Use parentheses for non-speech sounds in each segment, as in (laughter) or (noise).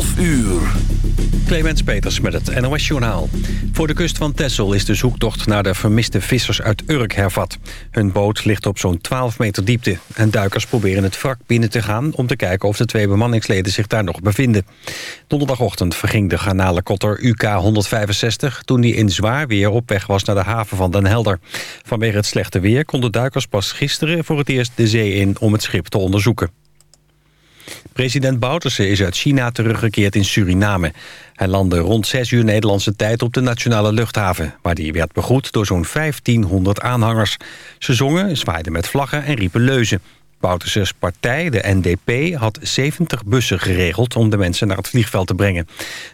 12 uur. Clemens Peters met het NOS Journaal. Voor de kust van Texel is de zoektocht naar de vermiste vissers uit Urk hervat. Hun boot ligt op zo'n 12 meter diepte. En duikers proberen het wrak binnen te gaan... om te kijken of de twee bemanningsleden zich daar nog bevinden. Donderdagochtend verging de garnalenkotter UK-165... toen die in zwaar weer op weg was naar de haven van Den Helder. Vanwege het slechte weer konden duikers pas gisteren voor het eerst de zee in... om het schip te onderzoeken. President Bouterse is uit China teruggekeerd in Suriname. Hij landde rond 6 uur Nederlandse tijd op de nationale luchthaven... waar hij werd begroet door zo'n 1500 aanhangers. Ze zongen, zwaaiden met vlaggen en riepen leuzen. Bouterses partij, de NDP, had 70 bussen geregeld... om de mensen naar het vliegveld te brengen.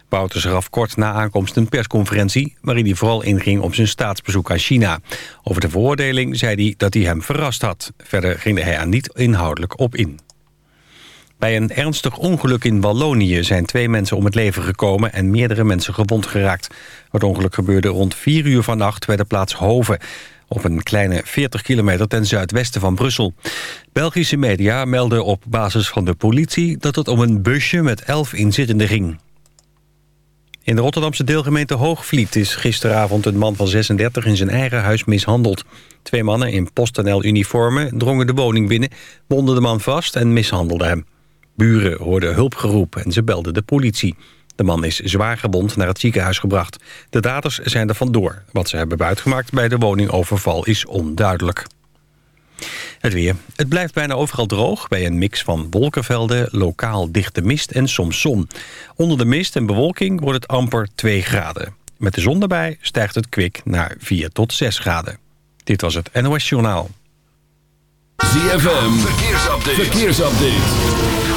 Bouterse gaf kort na aankomst een persconferentie... waarin hij vooral inging op zijn staatsbezoek aan China. Over de veroordeling zei hij dat hij hem verrast had. Verder ging hij er niet inhoudelijk op in. Bij een ernstig ongeluk in Wallonië zijn twee mensen om het leven gekomen... en meerdere mensen gewond geraakt. Het ongeluk gebeurde rond 4 uur vannacht bij de plaats Hoven... op een kleine 40 kilometer ten zuidwesten van Brussel. Belgische media melden op basis van de politie... dat het om een busje met 11 inzittenden ging. In de Rotterdamse deelgemeente Hoogvliet is gisteravond een man van 36 in zijn eigen huis mishandeld. Twee mannen in PostNL-uniformen drongen de woning binnen, bonden de man vast en mishandelden hem. Buren hoorden hulpgeroep en ze belden de politie. De man is zwaar gewond naar het ziekenhuis gebracht. De daders zijn er vandoor. Wat ze hebben buitgemaakt bij de woningoverval is onduidelijk. Het weer. Het blijft bijna overal droog... bij een mix van wolkenvelden, lokaal dichte mist en soms zon. Onder de mist en bewolking wordt het amper 2 graden. Met de zon erbij stijgt het kwik naar 4 tot 6 graden. Dit was het NOS Journaal. ZFM, verkeersupdate. verkeersupdate.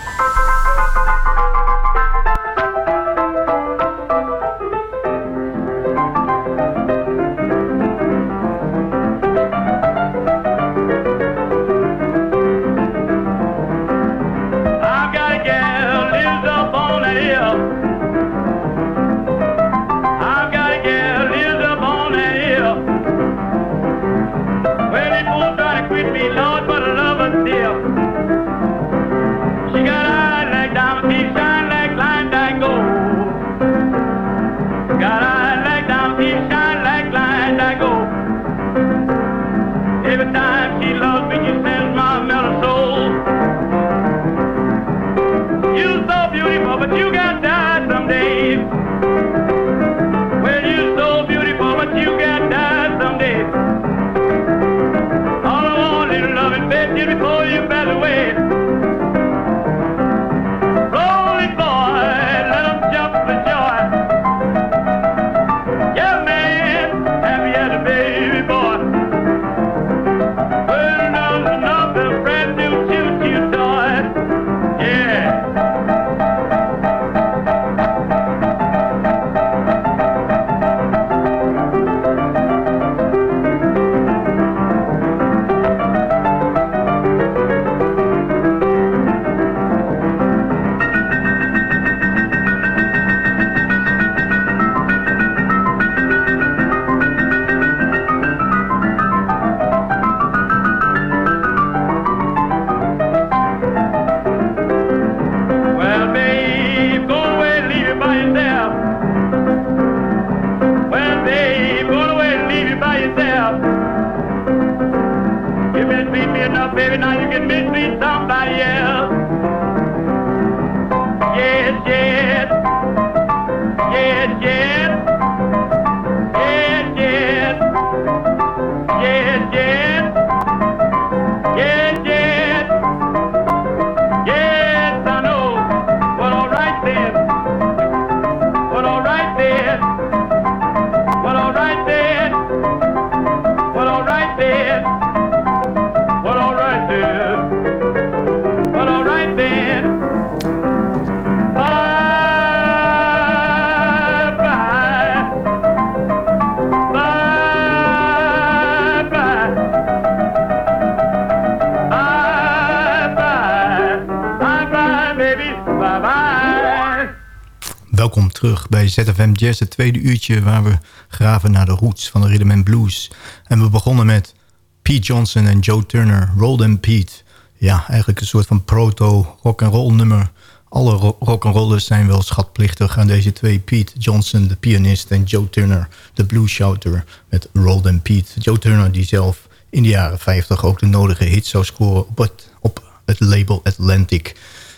Bij ZFM Jazz, het tweede uurtje... waar we graven naar de roots van de rhythm and blues. En we begonnen met Pete Johnson en Joe Turner, and Pete. Ja, eigenlijk een soort van proto-rock-and-roll nummer. Alle ro rock'n'rollers zijn wel schatplichtig aan deze twee. Pete Johnson, de pianist, en Joe Turner, de blues-shouter... met Rolled and Pete. Joe Turner die zelf in de jaren 50 ook de nodige hits zou scoren... op het, op het label Atlantic...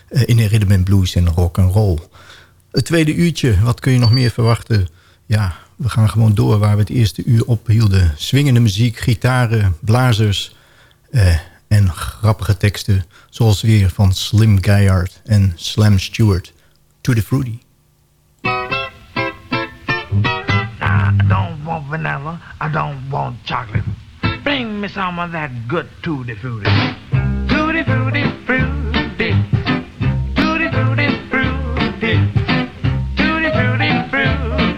eh, in de rhythm and blues en rock'n'roll. Het tweede uurtje, wat kun je nog meer verwachten? Ja, we gaan gewoon door waar we het eerste uur ophielden. Swingende muziek, gitaren, blazers eh, en grappige teksten. Zoals weer van Slim Gaillard en Slam Stewart. To the Fruity. I don't want vanilla. I don't want chocolate. Bring me some of that good tutti frutti. Tutti frutti frutti. Tutti frutti frutti.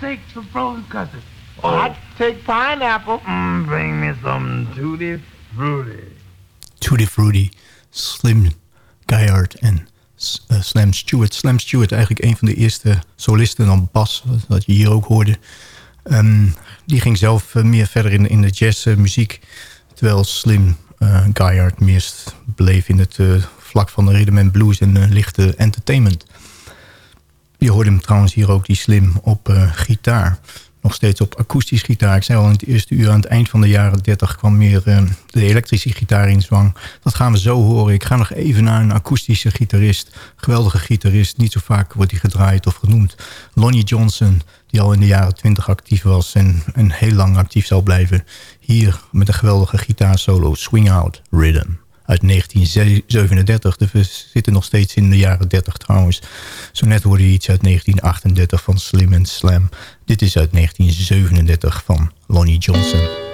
look here, I take some frozen custard. Oh, take pineapple. Mm, bring me some tutti frutti. Tutti Fruity, Slim Gaillard en eh, Slam Stewart. Slam Stewart eigenlijk een van de eerste solisten dan bas, wat je hier ook hoorde. Ehm, die ging zelf eh, meer verder in, in de jazzmuziek. terwijl Slim eh Gaillard meer bleef in het eh, vlak van de rhythm and blues en eh, lichte entertainment. Je hoorde hem trouwens hier ook, die Slim, op eh, gitaar. Nog steeds op akoestisch gitaar. Ik zei al in het eerste uur, aan het eind van de jaren 30 kwam meer eh, de elektrische gitaar in zwang. Dat gaan we zo horen. Ik ga nog even naar een akoestische gitarist. Geweldige gitarist. Niet zo vaak wordt hij gedraaid of genoemd. Lonnie Johnson, die al in de jaren 20 actief was en, en heel lang actief zal blijven. Hier met een geweldige gitaarsolo, Swing Out Rhythm. Uit 1937. Dus we zitten nog steeds in de jaren 30 trouwens. Zo net hoorde je iets uit 1938 van Slim and Slam. Dit is uit 1937 van Lonnie Johnson.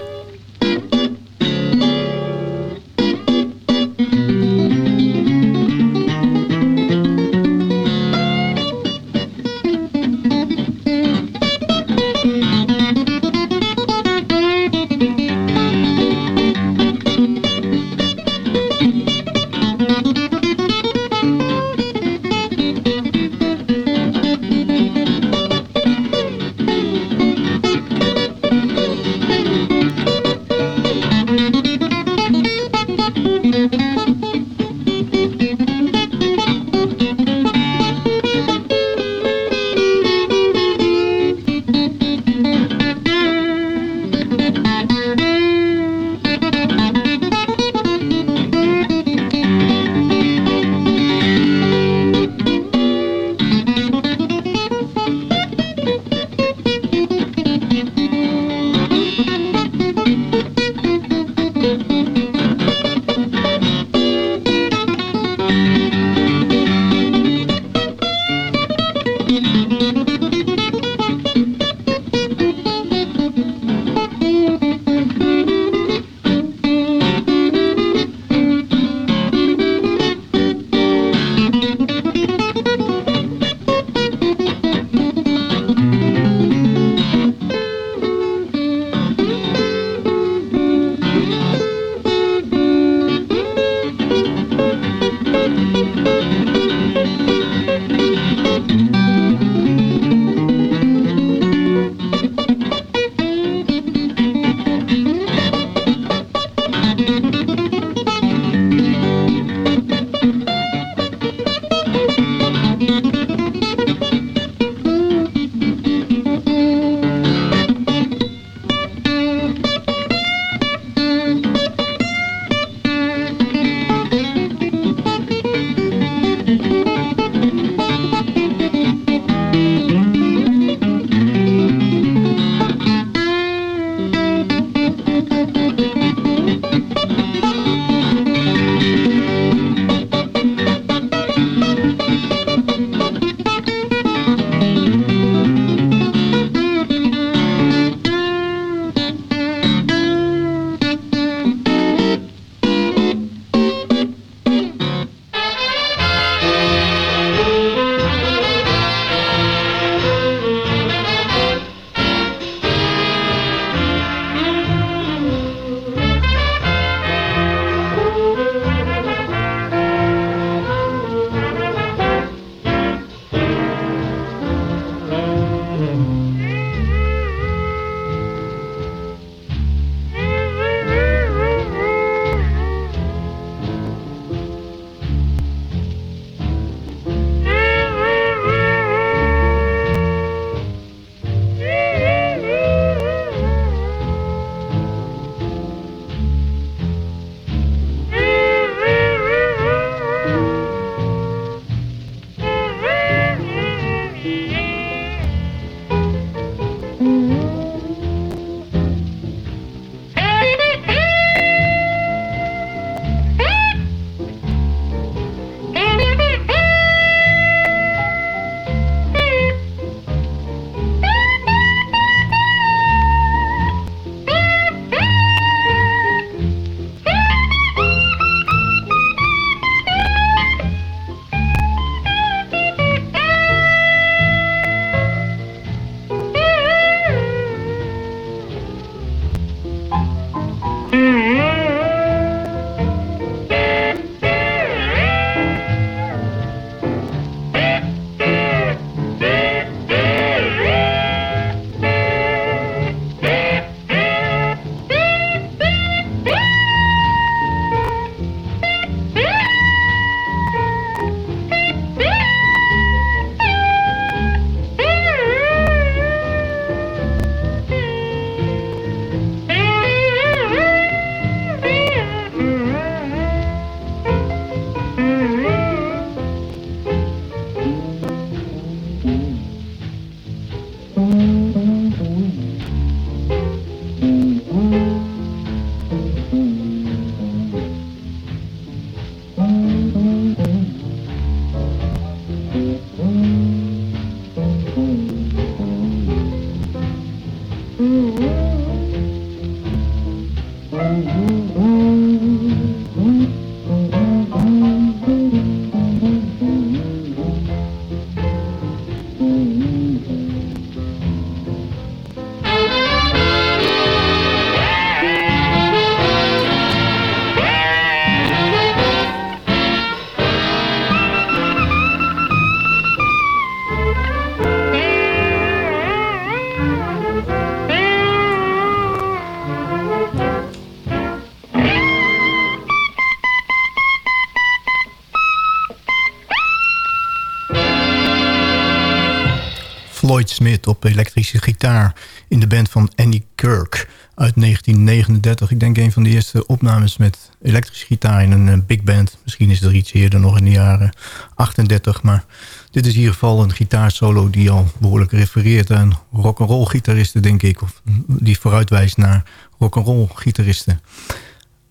Smith op elektrische gitaar... in de band van Annie Kirk uit 1939. Ik denk een van de eerste opnames met elektrische gitaar in een eh, big band. Misschien is er iets eerder nog in de jaren 38. Maar dit is in ieder geval een gitaarsolo die al behoorlijk refereert aan rock'n'roll gitaristen, denk ik. Of die vooruitwijst naar rock'n'roll gitaristen.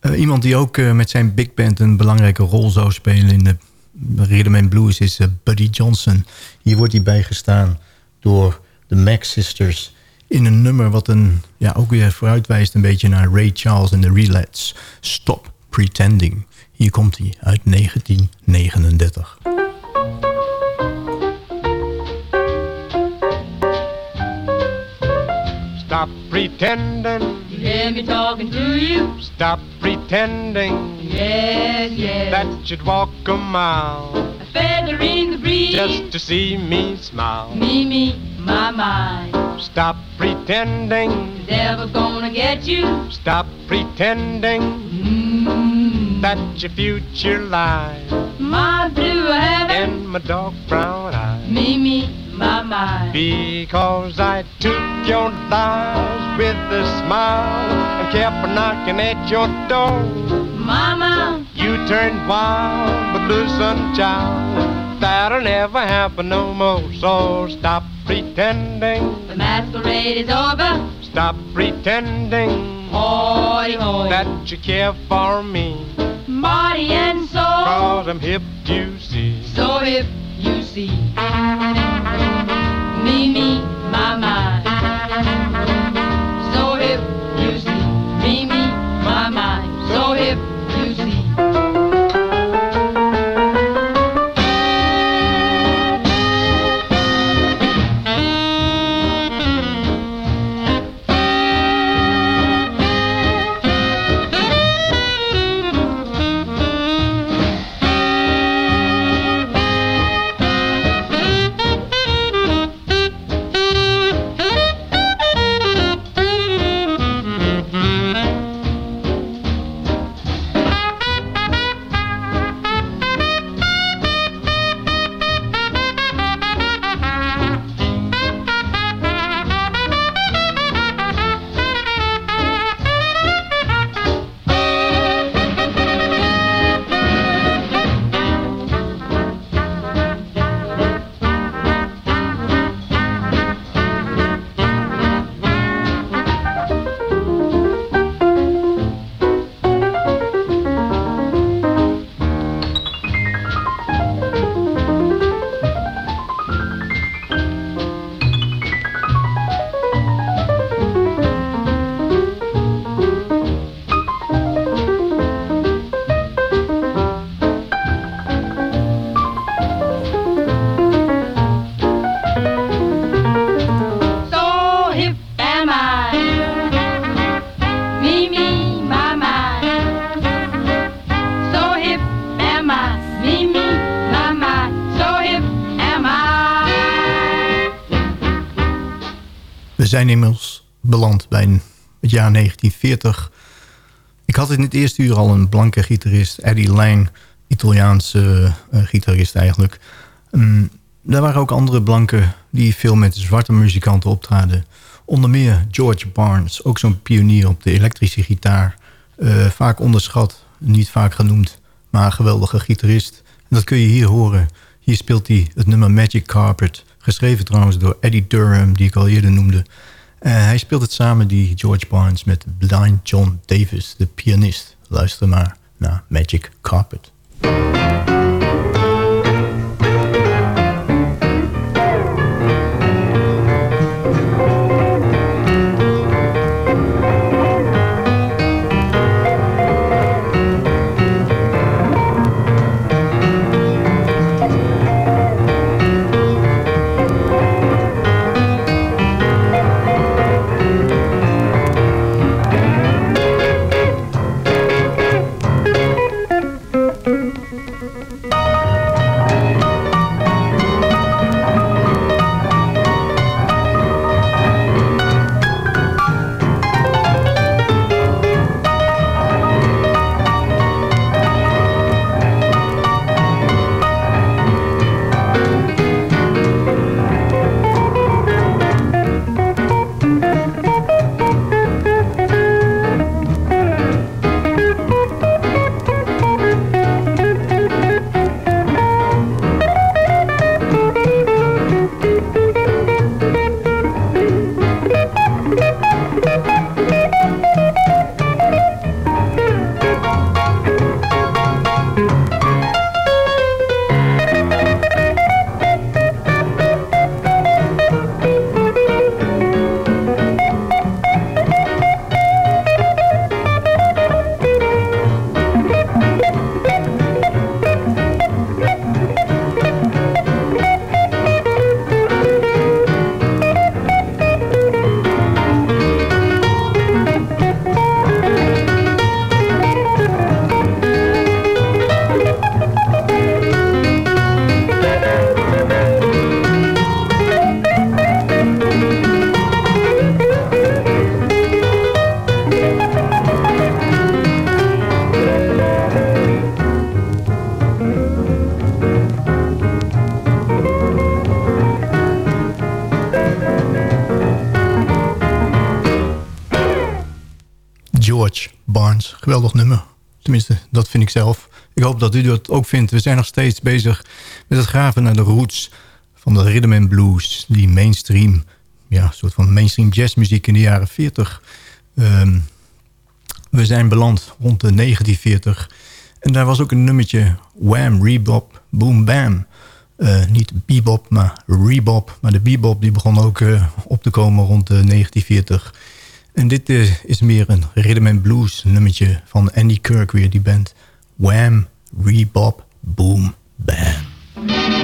Uh, iemand die ook uh, met zijn big band een belangrijke rol zou spelen in de rhythm and blues is Buddy Johnson. Hier wordt hij bijgestaan door de Mac Sisters in een nummer wat een, ja, ook weer vooruitwijst een beetje naar Ray Charles en de Relats. Stop Pretending. Hier komt hij uit 1939. Stop pretending. You hear me talking to you? Stop pretending. Yes, yes. That you'd walk a mile. A feather in the breeze. Just to see me smile. Me, me, my, my. Stop pretending. The devil's gonna get you. Stop pretending. Mm. That your future lies. My blue heaven. In my dark brown eyes. Me, me, my, my. Because I took your lies with a smile and kept knocking at your door. Mama, you turned wild, but listen, child, that'll never happen no more. So stop pretending. The masquerade is over. Stop pretending. Hoy, hoy. That you care for me. Body and soul. Cause I'm hip, you see. So hip, you see. Me, me, my, my. Zijn inmiddels beland bij het jaar 1940. Ik had in het eerste uur al een blanke gitarist, Eddie Lang. Italiaanse eh, gitarist eigenlijk. Um, er waren ook andere blanken die veel met zwarte muzikanten optraden. Onder meer George Barnes, ook zo'n pionier op de elektrische gitaar. Eh, vaak onderschat, niet vaak genoemd, maar een geweldige gitarist. Dat kun je hier horen. Hier speelt hij het nummer Magic Carpet. Geschreven trouwens door Eddie Durham, die ik al eerder noemde. Eh, hij speelt het samen, die George Barnes, met Blind John Davis, de pianist. Luister maar naar Magic Carpet. geweldig nummer. Tenminste, dat vind ik zelf. Ik hoop dat u dat ook vindt. We zijn nog steeds bezig met het graven naar de roots van de rhythm and blues. Die mainstream, ja, soort van mainstream jazzmuziek in de jaren 40. Ehm, we zijn beland rond de 1940. En daar was ook een nummertje, Wham, Rebop, Boom Bam. Eh, niet bebop, maar rebop. Maar de bebop die begon ook eh, op te komen rond de 1940. En dit eh, is meer een rhythm and blues nummertje van Andy Kirk weer, die band Wham, Rebop, Boom, Bam.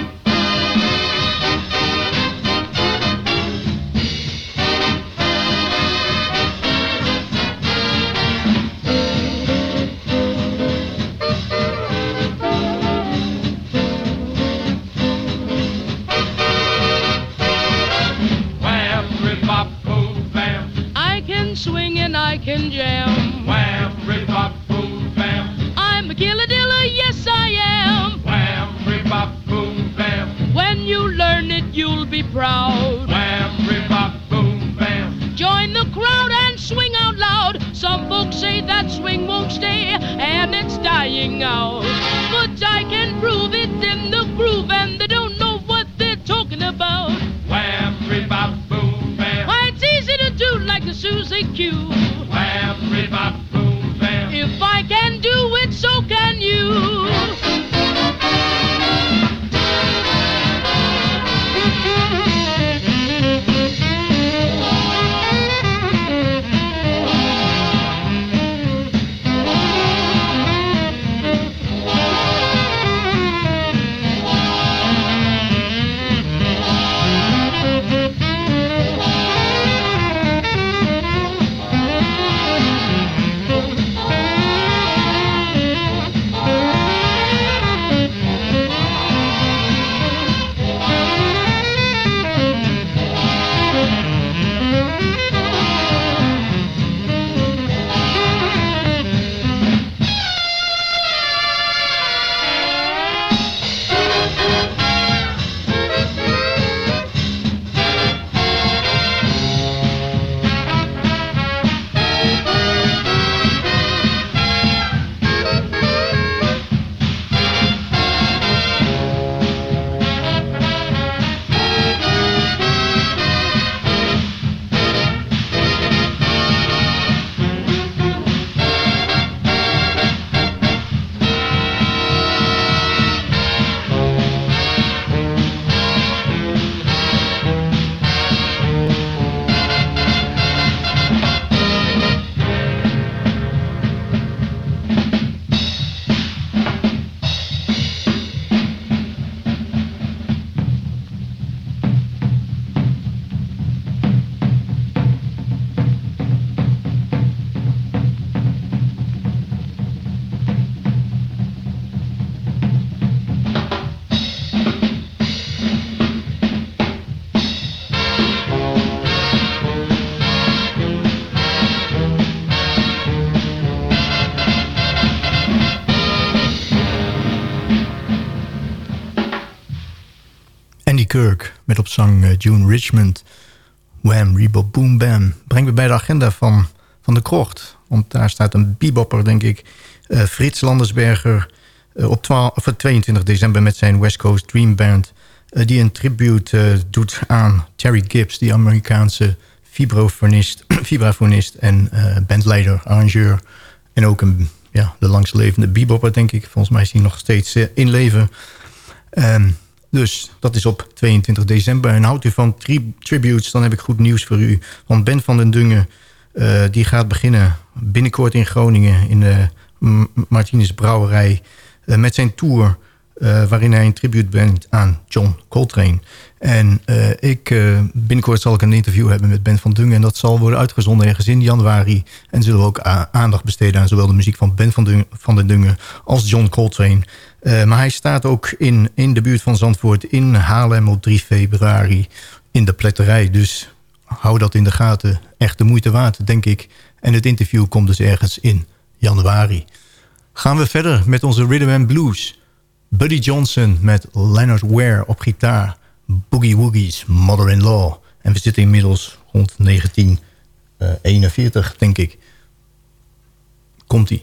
you'll be proud. Wham, rip, bop, boom, bam. Join the crowd and swing out loud. Some folks say that swing won't stay, and it's dying out. Kirk met op zang eh, June Richmond. Wham, rebo, Boom, Bam. Brengen we bij de agenda van, van de krocht. Want daar staat een bebopper, denk ik. Eh, Frits Landersberger eh, op 12, 22 december met zijn West Coast Dream Band. Die een tribute doet aan Terry Gibbs, die Amerikaanse vibrafonist, (clears throat) vibrafonist en bandleider, arrangeur. En ook een, ja, de langstlevende bebopper, denk ik. Volgens mij is hij nog steeds in leven. Um, dus dat is op 22 december. En houdt u van tributes, dan heb ik goed nieuws voor u. Want Ben van den Dungen, eh, die gaat beginnen binnenkort in Groningen... in de Martinez Brouwerij eh, met zijn tour... Eh, waarin hij een tribute brengt aan John Coltrane. En ik, binnenkort zal ik een interview hebben met Ben van Dungen... en dat zal worden uitgezonden ergens in januari. En zullen we ook aandacht besteden aan zowel de muziek van Ben van, van den Dungen als John Coltrane. Eh, maar hij staat ook in, in de buurt van Zandvoort in Haarlem op 3 februari in de pletterij. Dus hou dat in de gaten. Echt de moeite waard, denk ik. En het interview komt dus ergens in januari. Gaan we verder met onze Rhythm and Blues. Buddy Johnson met Leonard Ware op gitaar. Boogie Woogie's Mother-in-Law. En we zitten inmiddels rond 1941, eh, denk ik. Komt-ie.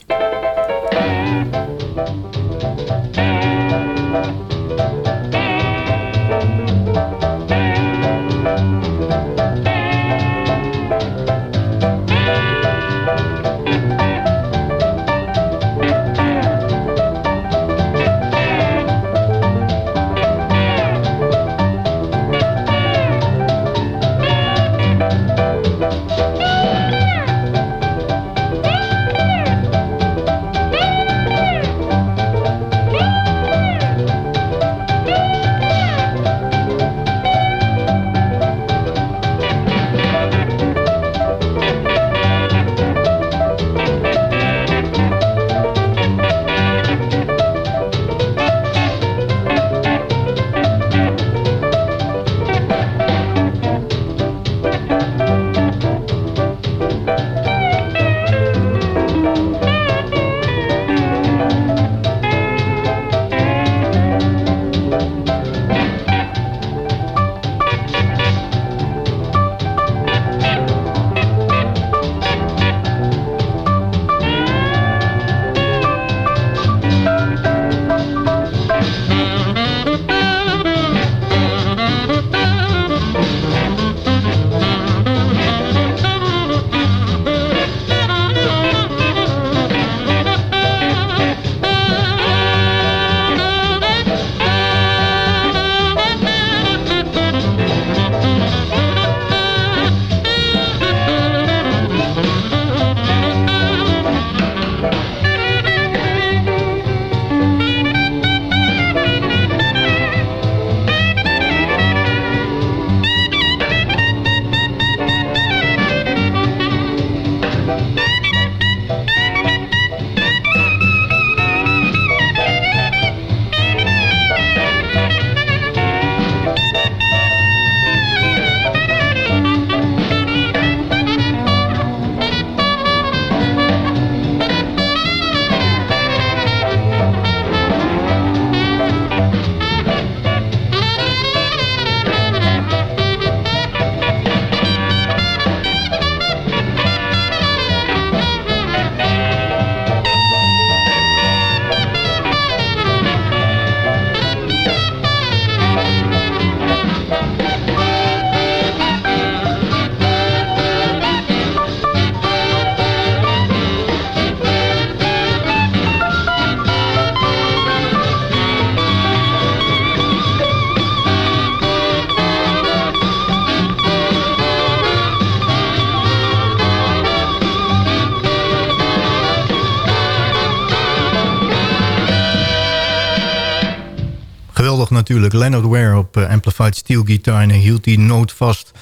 Natuurlijk. Leonard Ware op eh, Amplified Steel Guitar. En hij hield die noot vast.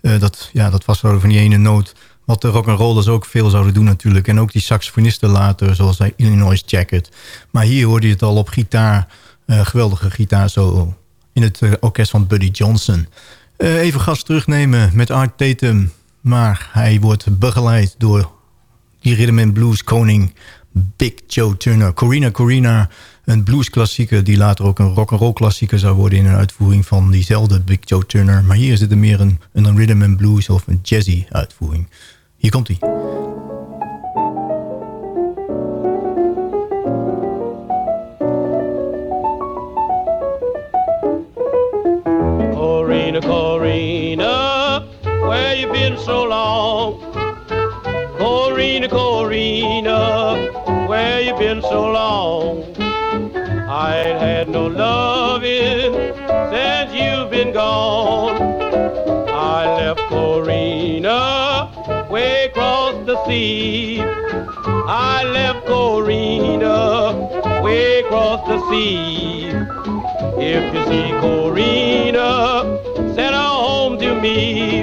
Eh, dat, ja, dat was zo van die ene noot. Wat de rock'n'rollers ook veel zouden doen natuurlijk. En ook die saxofonisten later, zoals bij Illinois Jacket. Maar hier hoorde je het al op gitaar. Eh, geweldige gitaar zo in het orkest van Buddy Johnson. Even gas terugnemen met Art Tatum. Maar hij wordt begeleid door die rhythm and blues koning Big Joe Turner. Corina Corina, een bluesklassieker die later ook een rock'n'roll klassieker zou worden in een uitvoering van diezelfde Big Joe Turner. Maar hier is het meer een, een rhythm and blues of een jazzy uitvoering. Hier komt hij. Corina, Corina, where you been so long? Corina, Corina, been so long? I ain't had no loving since you've been gone. I left Corina way across the sea. I left Corina way across the sea. If you see Corina, send her home to me.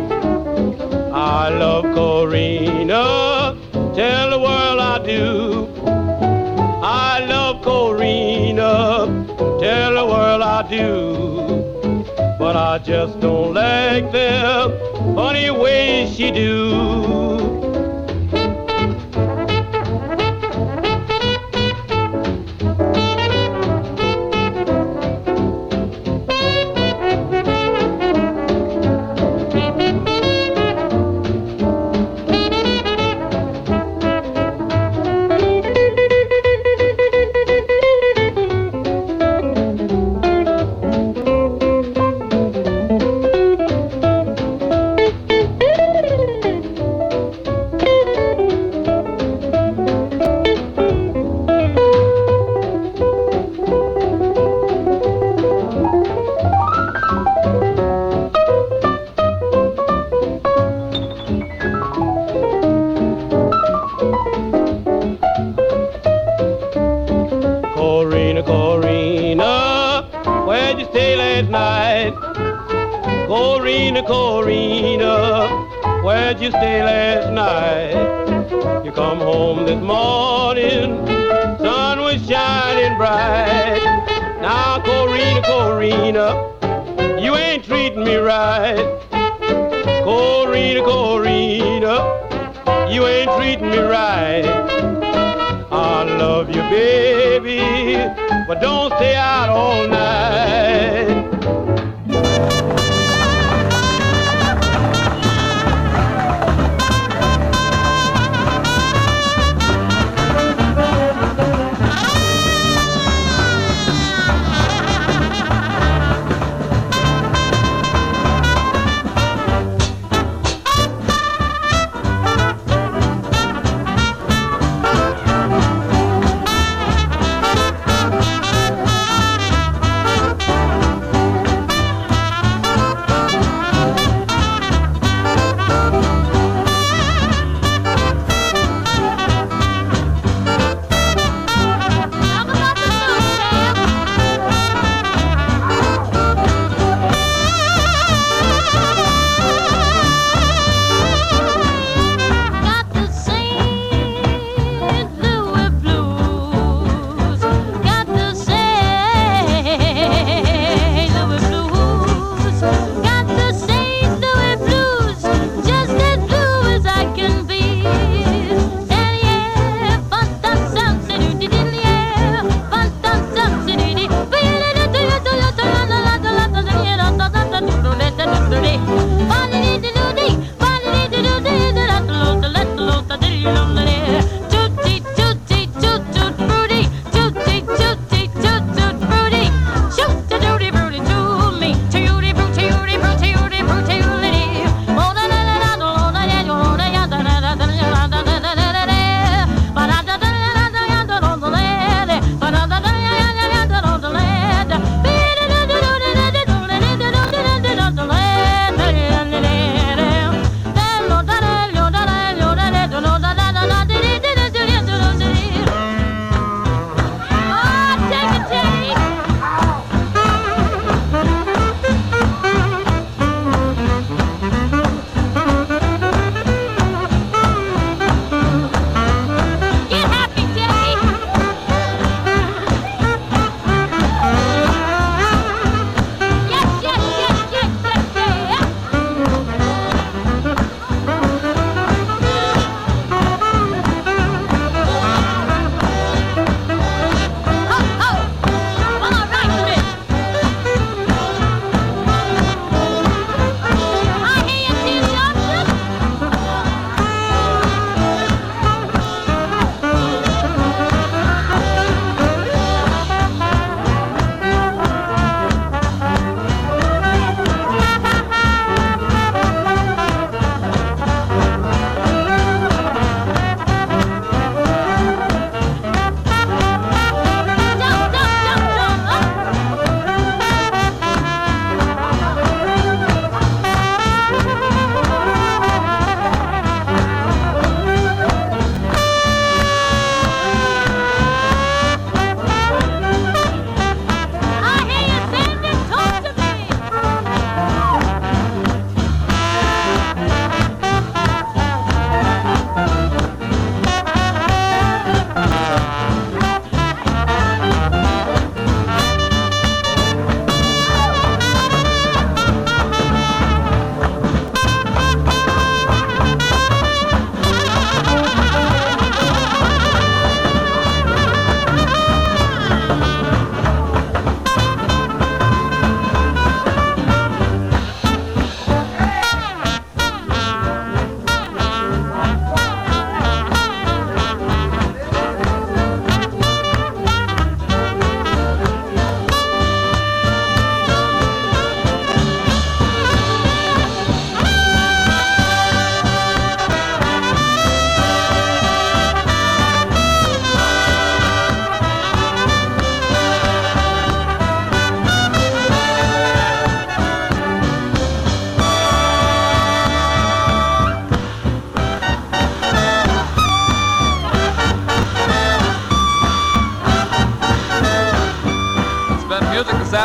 I love Corina, tell the world I do. I do. But I just don't like them funny ways she do. Last night? Corina, Corina, where'd you stay last night? You come home this morning, sun was shining bright. Now, Corina, Corina, you ain't treating me right. Corina, Corina, you ain't treating me right. I love you, baby, but don't stay out all night.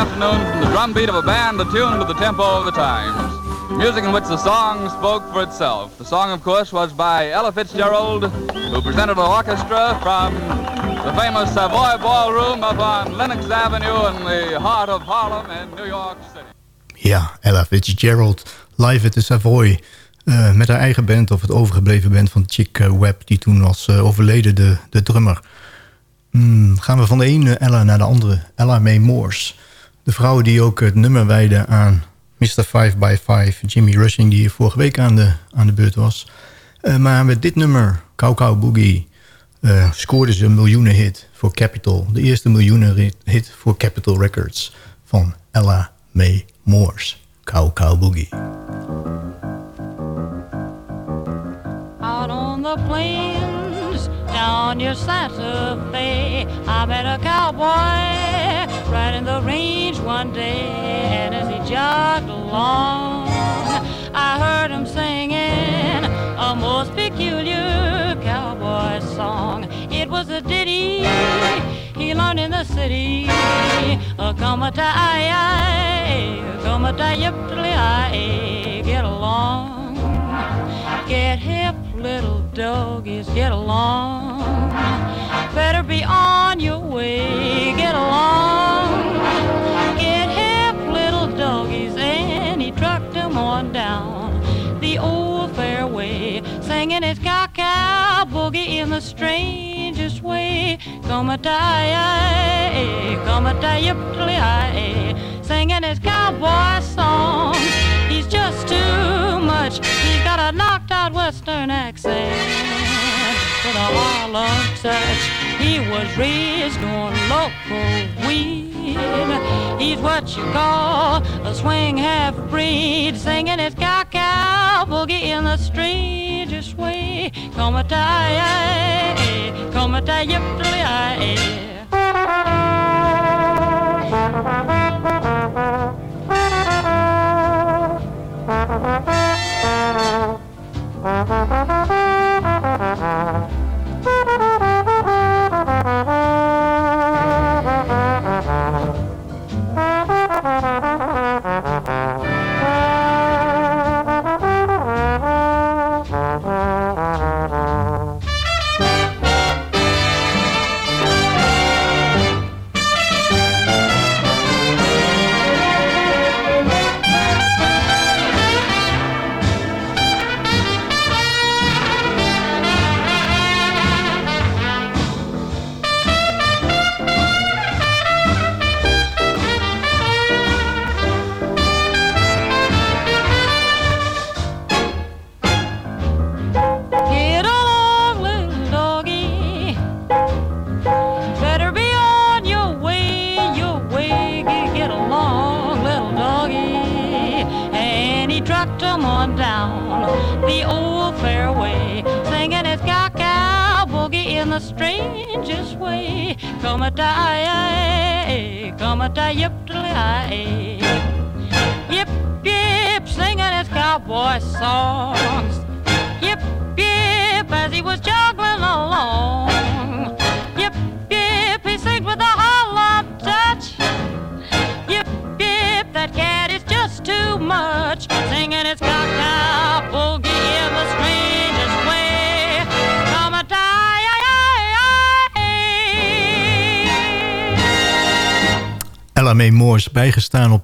Afternoon from the drum beat of a band attuned to the tempo of the times. Music in which the song spoke for itself. The song, of course, was by Ella Fitzgerald, who presented an orchestra from the famous Savoy Ballroom up on Lenox Avenue in the heart of Harlem in New York City. Ja, Ella Fitzgerald, live at the Savoy. eh, met haar eigen band, of het overgebleven band van Chick eh, Webb... die toen was eh, overleden, de, de drummer. Hmm, gaan we van de ene Ella naar de andere. Ella Mae Morse. De vrouw die ook het nummer wijde aan Mr. 5x5... Jimmy Rushing, die hier vorige week aan de, aan de beurt was. Eh, maar met dit nummer, Cow Cow Boogie... eh, scoorde ze een miljoenenhit voor Capitol. De eerste miljoenenhit voor Capitol Records van Ella Mae Morse. Cow Cow Boogie. Out on the plains, down near Santa Fe, I met a cowboy riding the range one day, and as he jogged along, I heard him singing a most peculiar cowboy song. It was a ditty he learned in the city. Uh, come a tie, get along. Get hip, little doggies, get along. Better be on your way, get along. Get hip, little doggies, and he trucked them on down the old fairway, singing his cow boogie in the strangest way. Come a tie, come a tie, singing his cowboy song. He's just too much. He's got a knocked out western accent with a Harlem touch. He was raised on local weed. He's what you call a swing half breed, singing his cow cow boogie in the strangest way. Come a tie, come a tie, yip, Thank you.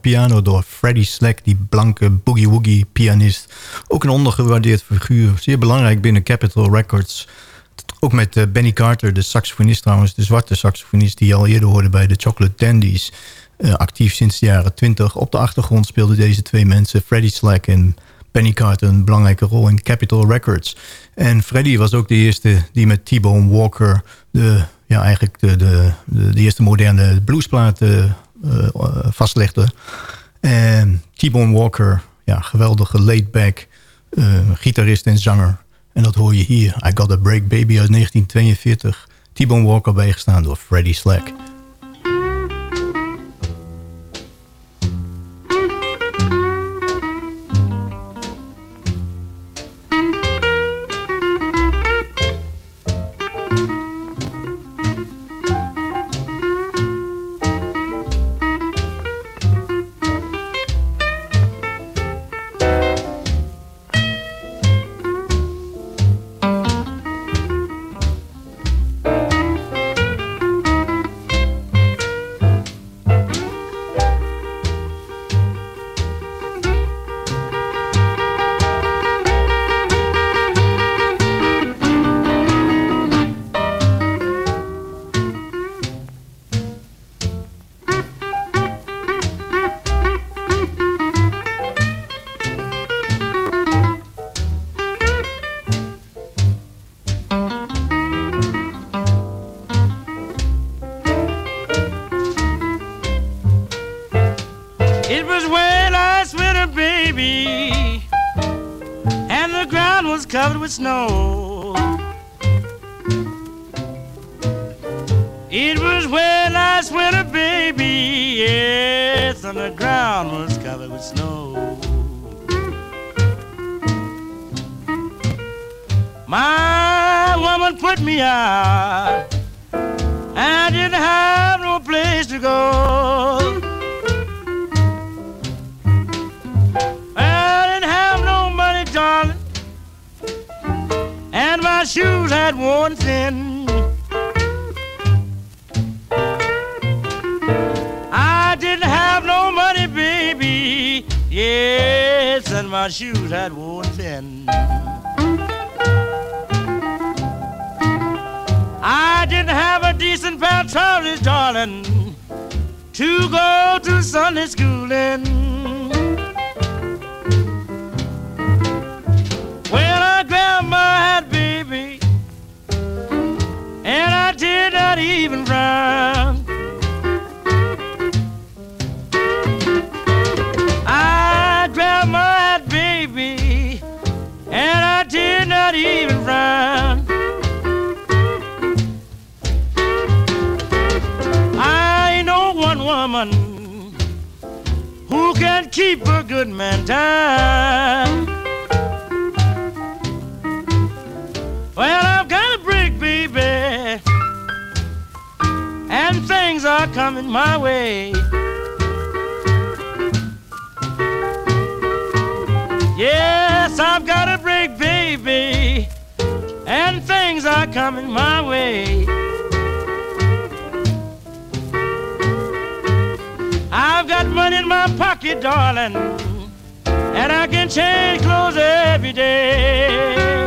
Piano door Freddie Slack... die blanke boogie-woogie pianist. Ook een ondergewaardeerd figuur. Zeer belangrijk binnen Capitol Records. Ook met eh, Benny Carter, de saxofonist trouwens... de zwarte saxofonist die je al eerder hoorde bij de Chocolate Dandies. Eh, actief sinds de jaren 20. Op de achtergrond speelden deze twee mensen... Freddie Slack en Benny Carter een belangrijke rol in Capitol Records. En Freddie was ook de eerste die met T-Bone Walker... de, ja, eigenlijk de, de, de, eerste moderne bluesplaat eh, vastlegde. En T-Bone Walker, ja, geweldige laid-back eh, gitarist en zanger. En dat hoor je hier. I Got a Break Baby uit 1942. T-Bone Walker bijgestaan door Freddie Slack. To. I didn't have no money, darling, and my shoes had worn thin. I didn't have no money, baby, yes, and my shoes had worn thin. I didn't have a decent pair of trousers, darling, to go to Sunday school in. Well, I grabbed my hat, baby, and I did not even frown. Can keep a good man down. Well, I've got a break, baby, and things are coming my way. Yes, I've got a break, baby, and things are coming my way. I've got money in my pocket, darling, and I can change clothes every day.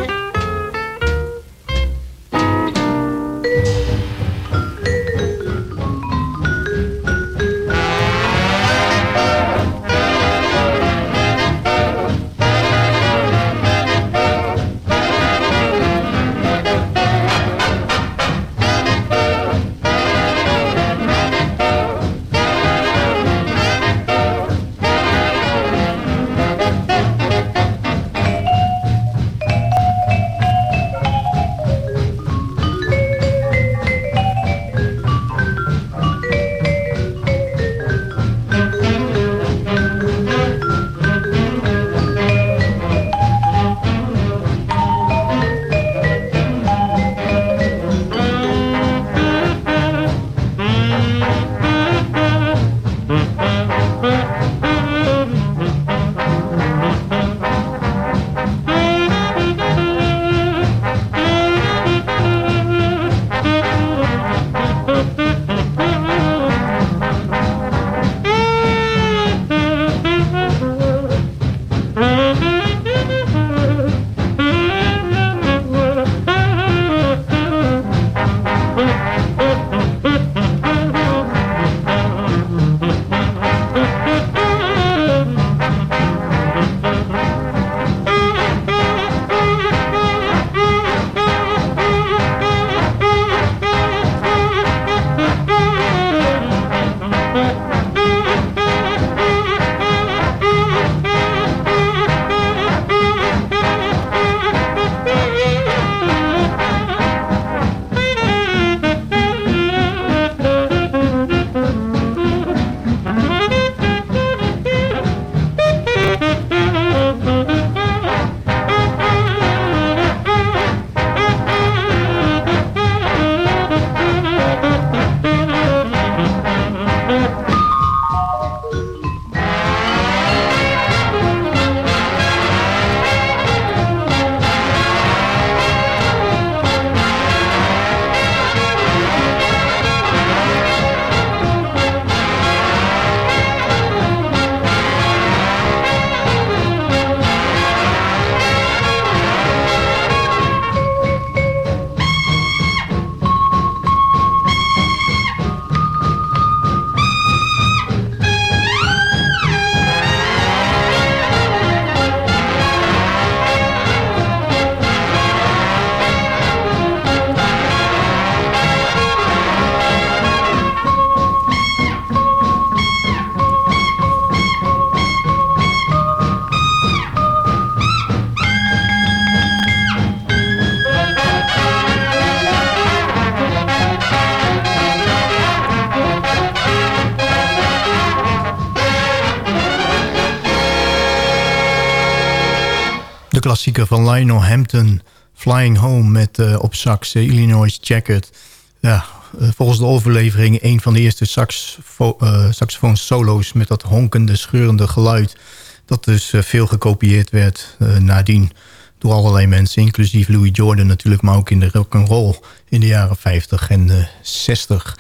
Van Lionel Hampton... Flying Home met eh, op sax eh, Illinois Jacket. Ja, eh, volgens de overlevering een van de eerste saxofo uh, saxofoon solo's... met dat honkende, scheurende geluid. Dat dus veel gekopieerd werd nadien door allerlei mensen. Inclusief Louis Jordan natuurlijk, maar ook in de rock and roll in de jaren 50 en 60.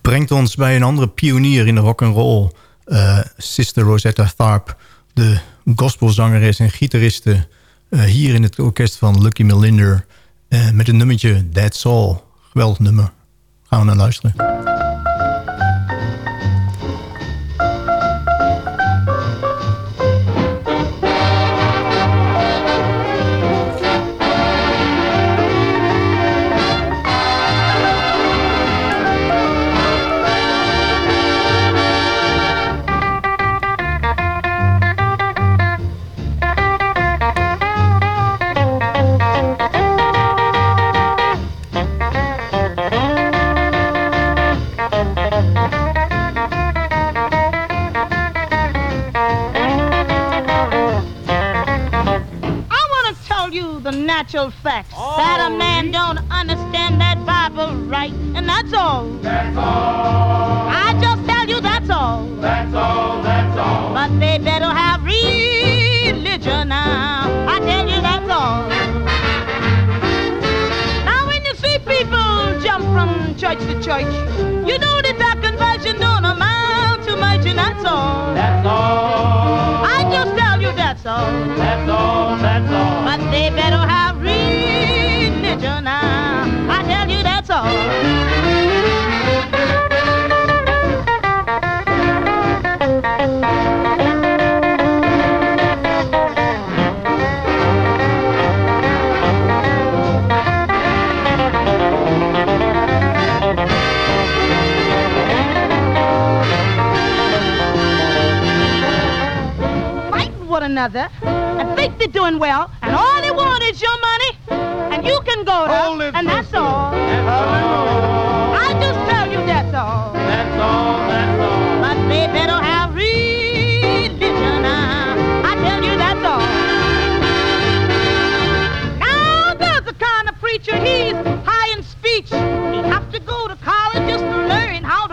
Brengt ons bij een andere pionier in de rock and roll... Sister Rosetta Tharpe, de gospelzangeres en gitariste uh, hier in het orkest van Lucky Melinder. Uh, met een nummertje That's All. Geweldig nummer. Gaan we naar luisteren.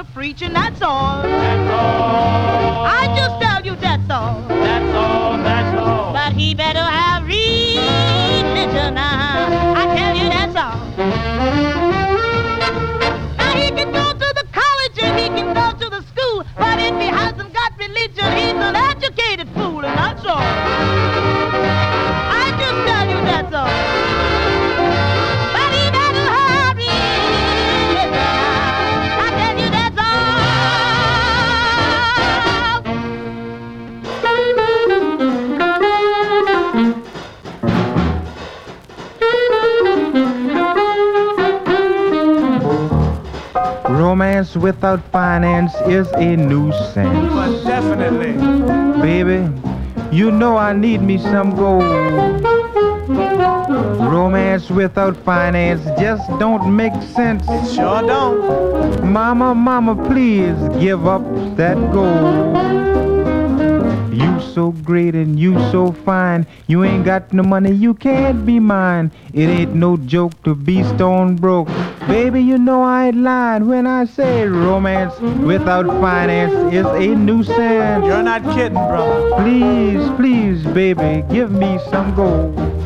Learn how to preach, and that's all. That's all. I just tell you that's all. That's all. That's all. But he better have Romance without finance is a nuisance. But definitely. Baby, you know I need me some gold. Romance without finance just don't make sense. It sure don't. Mama, mama, please give up that gold. You so great and you so fine. You ain't got no money, you can't be mine. It ain't no joke to be stone broke. Baby, you know I ain't lying when I say romance without finance is a nuisance. You're not kidding, brother. Please, please, baby, give me some gold.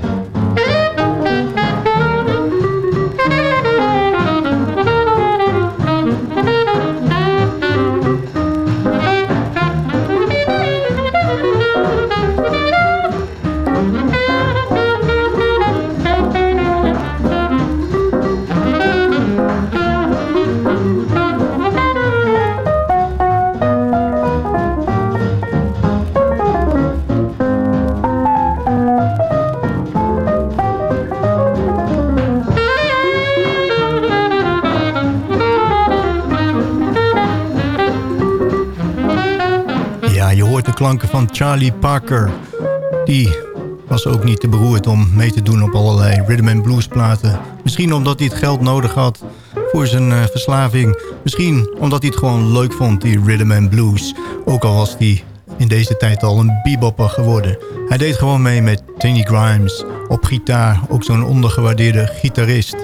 Klanken van Charlie Parker. Die was ook niet te beroerd om mee te doen op allerlei rhythm and blues platen. Misschien omdat hij het geld nodig had voor zijn eh, verslaving. Misschien omdat hij het gewoon leuk vond, die rhythm and blues. Ook al was hij in deze tijd al een bebopper geworden. Hij deed gewoon mee met Tiny Grimes op gitaar, ook zo'n ondergewaardeerde gitarist.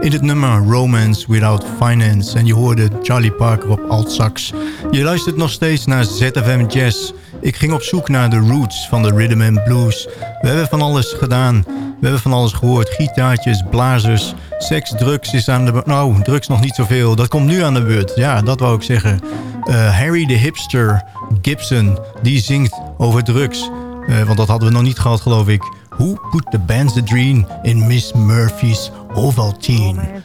In het nummer Romance Without Finance en je hoorde Charlie Parker op alt sax. Je luistert nog steeds naar ZFM Jazz. Ik ging op zoek naar de roots van de rhythm and blues. We hebben van alles gedaan. We hebben van alles gehoord. Gitaartjes, blazers, seks, drugs is aan de beurt. Nou, drugs nog niet zoveel. Dat komt nu aan de beurt. Ja, dat wou ik zeggen. Uh, Harry de hipster Gibson, die zingt over drugs. Uh, want dat hadden we nog niet gehad, geloof ik. Who put the Benzedrine in Miss Murphy's Ovaltine?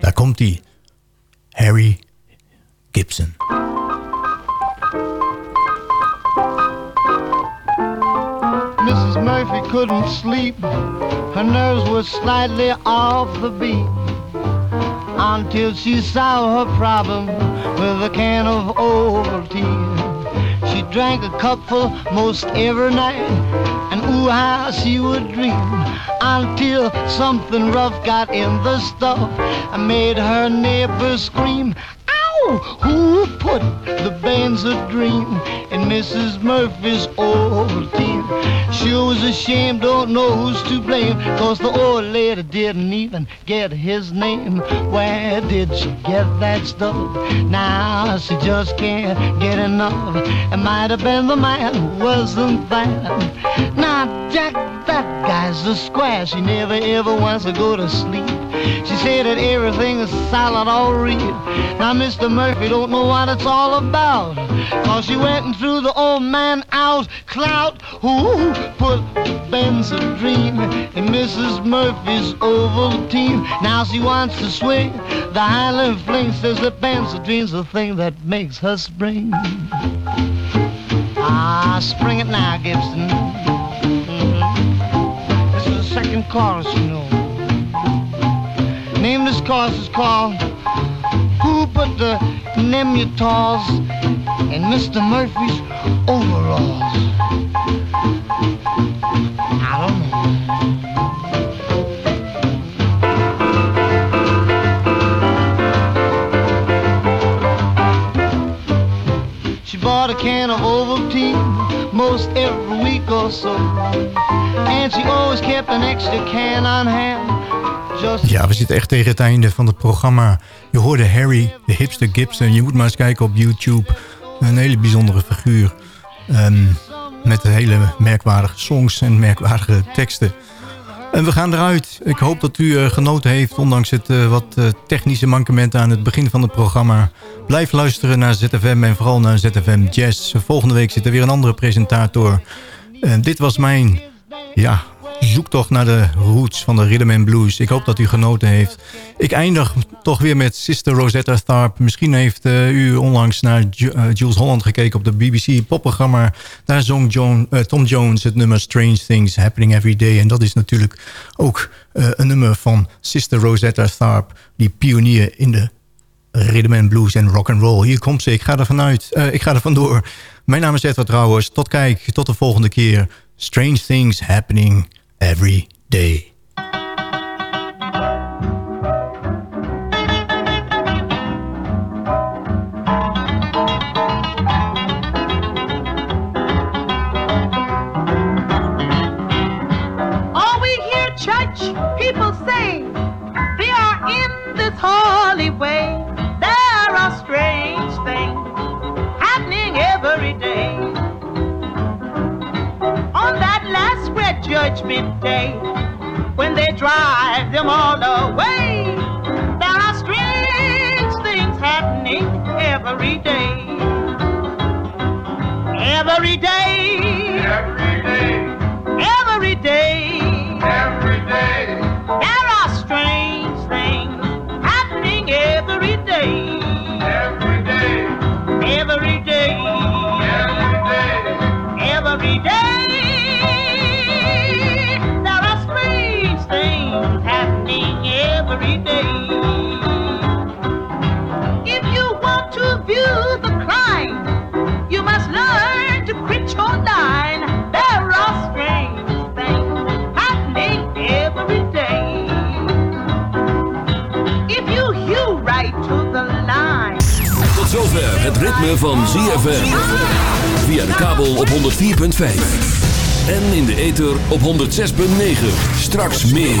Daar komt hij. Harry Gibson. Mrs. Murphy couldn't sleep. Her nerves were slightly off the beat. Until she solved her problem with a can of Ovaltine. She drank a cupful most every night, and ooh, how she would dream until something rough got in the stuff and made her neighbors scream. Who put the Benzedrine in Mrs. Murphy's old Ovaltine? She was ashamed, don't know who's to blame, cause the old lady didn't even get his name. Where did she get that stuff? Now she just can't get enough. It might have been the man who wasn't that. Now Jack, that guy's a square. She never ever wants to go to sleep. She said that everything is solid all real. Now Mr. Murphy don't know what it's all about. Cause she went and threw the old man out. Clout, who put Benzedrine in Mrs. Murphy's Ovaltine? Now she wants to swing the Highland fling. Says that Benzedrine's the thing that makes her spring. Ah, spring it now, Gibson. Mm-hmm. This is the second chorus, you know. Name of this chorus is called Who Put the Nemutals in Mr. Murphy's Overalls? I don't know. She bought a can of Ovaltine most every week or so. And she always kept an extra can on hand. Ja, we zitten echt tegen het einde van het programma. Je hoorde Harry, de hipster Gibson. Je moet maar eens kijken op YouTube. Een hele bijzondere figuur. Um, met hele merkwaardige songs en merkwaardige teksten. En we gaan eruit. Ik hoop dat u uh, genoten heeft, ondanks het uh, wat uh, technische mankementen aan het begin van het programma. Blijf luisteren naar ZFM en vooral naar ZFM Jazz. Volgende week zit er weer een andere presentator. dit was mijn ja, zoektocht naar de roots van de rhythm and blues. Ik hoop dat u genoten heeft. Ik eindig toch weer met Sister Rosetta Tharpe. Misschien heeft uh, u onlangs naar uh, Jules Holland gekeken op de BBC popprogramma. Daar zong John, uh, Tom Jones het nummer Strange Things Happening Every Day. En dat is natuurlijk ook een nummer van Sister Rosetta Tharpe. Die pionier in de rhythm and blues en rock and roll. Hier komt ze. Ik ga er vanuit. ik ga er vandoor. Mijn naam is Edward Trouwers. Tot kijk. Tot de volgende keer. Strange Things Happening every day. Judgment day, when they drive them all away, there are strange things happening every day. Every day. Every day. Every day. Every day. There are strange things happening every day. Every day. Every day. every day. If you want to view the crime, you must learn to quit your line. There are strange things happening every day. If you hew right to the line. Tot zover het ritme van ZFM. Via de kabel op 104.5. En in de ether op 106.9. Straks meer.